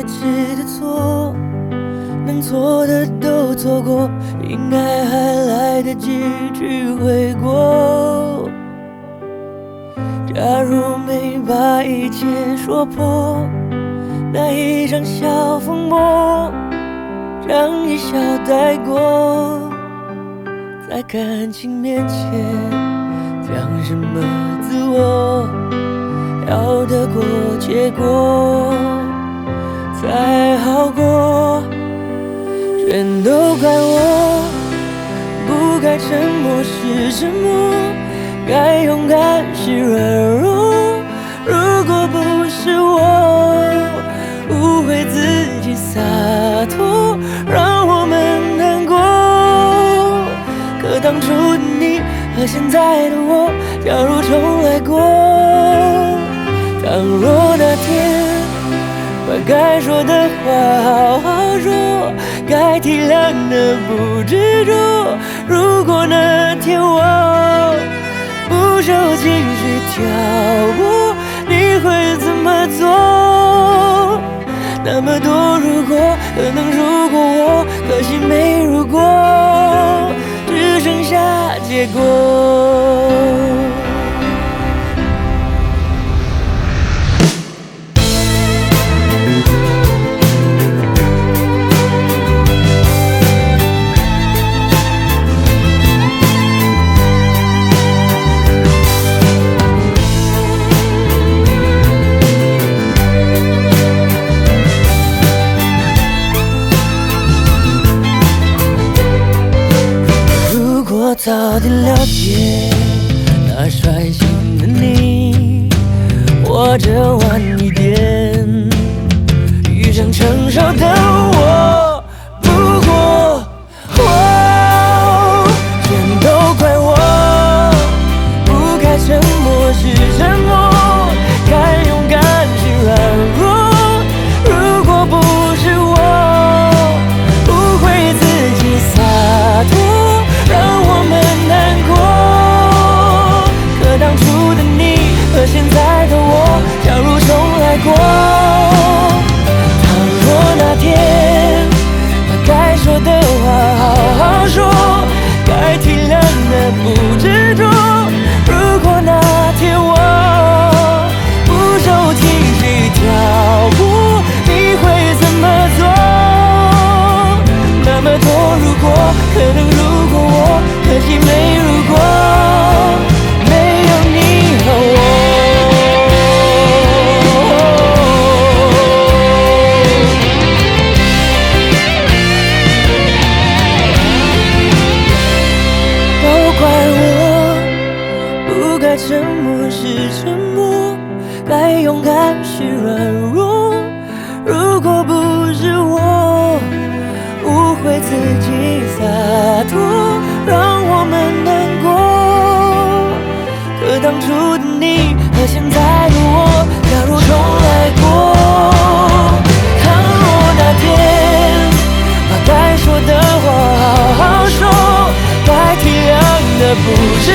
该记的错，能错的都错过，应该还来得及去悔过。假如没把一切说破，那一场小风波，让一笑带过。在感情面前，讲什么自我，要得过且过。全都怪我，不该沉默是沉默。该勇敢是软弱，如果不是我误会自己洒脱，让我们难过。可当初的你和现在的我，假如重来过，倘若该说的话好好说，该体谅的不执着，如果那天我。不受情绪挑拨，你会怎么做？那么多如果，可能如果我，可惜没如果，只剩下结果。开心的你或者不该沉默是沉默，该勇敢是软弱。如果不是我误会自己洒脱，让我们难过。可当初的你和现在的我，假如重来过，倘若那天把该说的话好好说，该体谅的不执